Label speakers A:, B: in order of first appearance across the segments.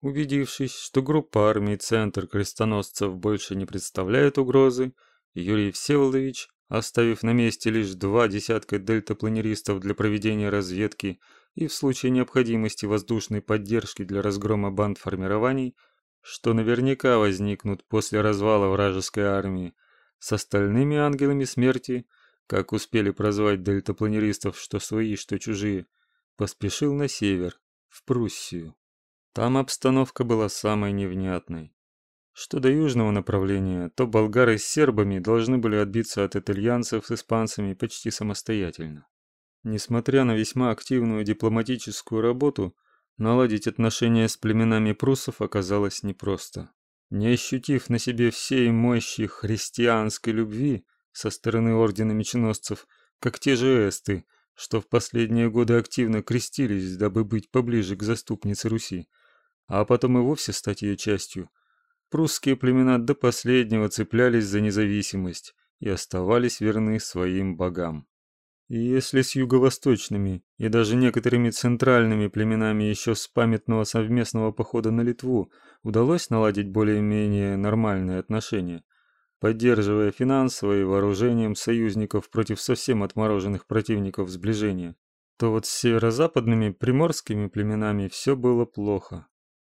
A: Убедившись, что группа армий «Центр» крестоносцев больше не представляет угрозы, Юрий Всеволодович, оставив на месте лишь два десятка дельтапланеристов для проведения разведки и в случае необходимости воздушной поддержки для разгрома банд формирований, что наверняка возникнут после развала вражеской армии, с остальными ангелами смерти, как успели прозвать дельтапланеристов, что свои, что чужие, поспешил на север, в Пруссию. Там обстановка была самой невнятной. Что до южного направления, то болгары с сербами должны были отбиться от итальянцев с испанцами почти самостоятельно. Несмотря на весьма активную дипломатическую работу, наладить отношения с племенами пруссов оказалось непросто. Не ощутив на себе всей мощи христианской любви со стороны ордена меченосцев, как те же эсты, что в последние годы активно крестились, дабы быть поближе к заступнице Руси, а потом и вовсе стать ее частью, прусские племена до последнего цеплялись за независимость и оставались верны своим богам. И если с юго-восточными и даже некоторыми центральными племенами еще с памятного совместного похода на Литву удалось наладить более-менее нормальные отношения, поддерживая финансово и вооружением союзников против совсем отмороженных противников сближения, то вот с северо-западными приморскими племенами все было плохо.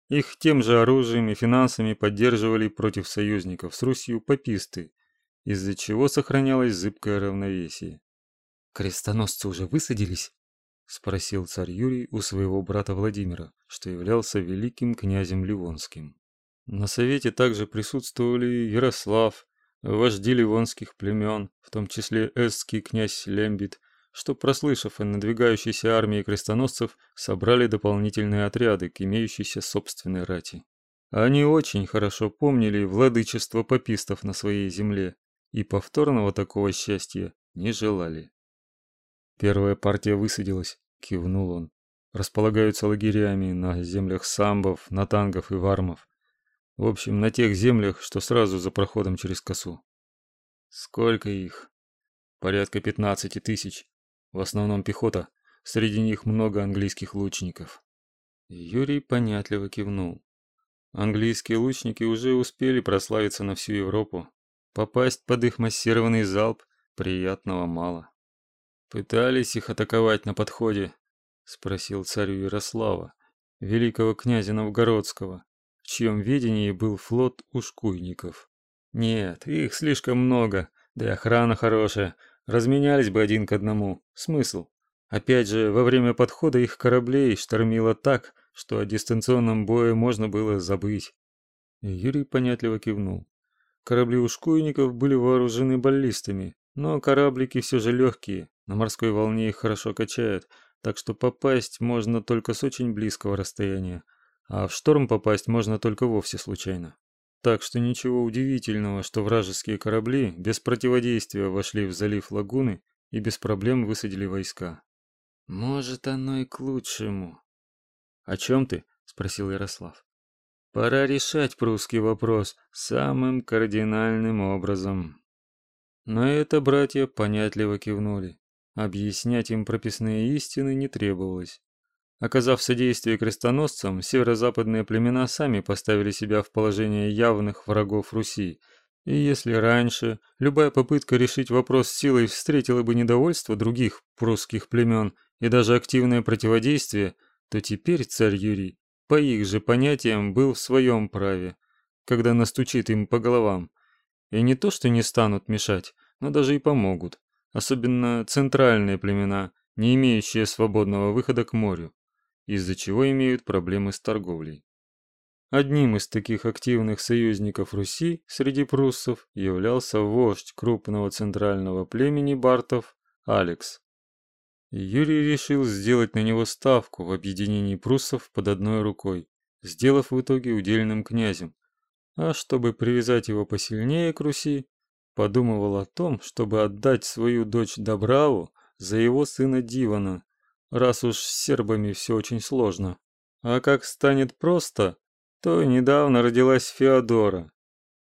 A: Их тем же оружием и финансами поддерживали против союзников с Русью пописты, из-за чего сохранялось зыбкое равновесие.
B: Крестоносцы уже высадились? спросил царь Юрий у своего брата Владимира, что являлся великим князем Ливонским.
A: На совете также присутствовали Ярослав, вожди ливонских племен, в том числе эстский князь Лембит, что, прослышав о надвигающейся армии крестоносцев, собрали дополнительные отряды к имеющейся собственной рати. Они очень хорошо помнили владычество попистов на своей земле и повторного такого счастья не желали.
B: Первая партия высадилась, кивнул он. Располагаются лагерями на землях самбов, натангов и вармов. В общем, на тех землях, что сразу за проходом через косу.
A: Сколько их?
B: Порядка пятнадцати тысяч. В основном пехота. Среди них много английских лучников.
A: Юрий понятливо кивнул. Английские лучники уже успели прославиться на всю Европу. Попасть под их массированный залп приятного мало. Пытались их атаковать на подходе, спросил царю Ярослава, великого князя Новгородского, в чьем ведении был флот ушкуйников. Нет, их слишком много, да охрана хорошая. Разменялись бы один к одному. Смысл? Опять же, во время подхода их кораблей штормило так, что о дистанционном бое можно было забыть. Юрий понятливо кивнул. Корабли ушкуйников были вооружены баллистами, но кораблики все же легкие, на морской волне их хорошо качает, так что попасть можно только с очень близкого расстояния, а в шторм попасть можно только вовсе случайно. Так что ничего удивительного, что вражеские корабли без противодействия вошли в залив Лагуны и без проблем высадили войска.
B: Может, оно и к лучшему.
A: О чем ты? спросил Ярослав. Пора решать прусский вопрос самым кардинальным образом. На это братья понятливо кивнули. Объяснять им прописные истины не требовалось. Оказав содействие крестоносцам, северо-западные племена сами поставили себя в положение явных врагов Руси. И если раньше любая попытка решить вопрос силой встретила бы недовольство других прусских племен и даже активное противодействие, то теперь царь Юрий, по их же понятиям, был в своем праве, когда настучит им по головам. И не то, что не станут мешать, но даже и помогут особенно центральные племена, не имеющие свободного выхода к морю, из-за чего имеют проблемы с торговлей. Одним из таких активных союзников Руси среди пруссов являлся вождь крупного центрального племени бартов Алекс. Юрий решил сделать на него ставку в объединении пруссов под одной рукой, сделав в итоге удельным князем. А чтобы привязать его посильнее к Руси, подумывал о том, чтобы отдать свою дочь Добраву за его сына Дивана, раз уж с сербами все очень сложно. А как станет просто, то недавно родилась Феодора.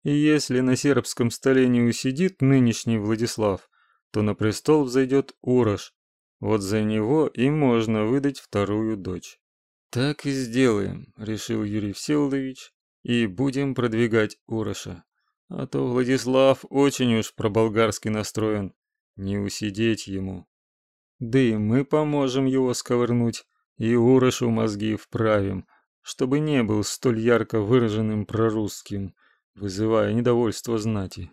A: И если на сербском столе не усидит нынешний Владислав, то на престол взойдет Урош. Вот за него и можно выдать вторую дочь. Так и сделаем, решил Юрий Всеволодович, и будем продвигать Уроша. А то Владислав очень уж про-болгарски настроен, не усидеть ему. Да и мы поможем его сковырнуть и Урошу мозги вправим, чтобы не был столь ярко выраженным прорусским, вызывая недовольство знати.